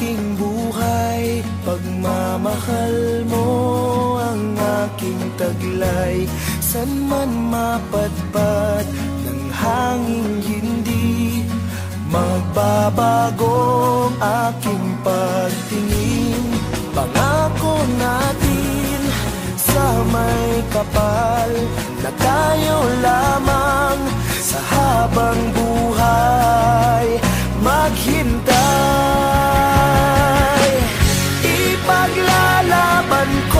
aking buhay. Pagmamahal mo ang aking taglay. San man mapadpad ng hangin hindi Magbabago ang aking pagtingin. Pangako natin sa may kapal Na tayo lamang sa habang buhay Ipaglalaban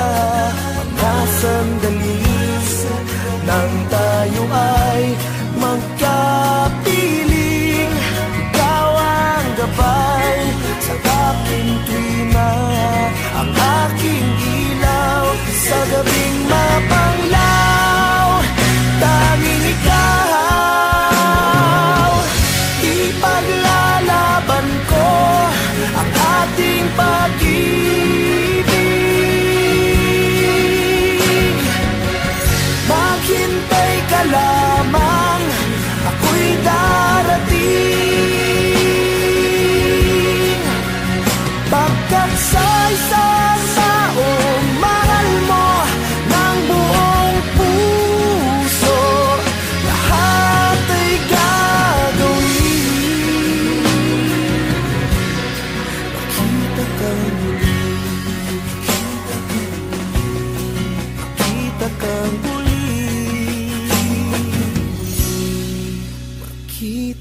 ikaw. Ipaglalaban ko Ang ating pag-ibig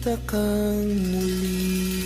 Makita ka muli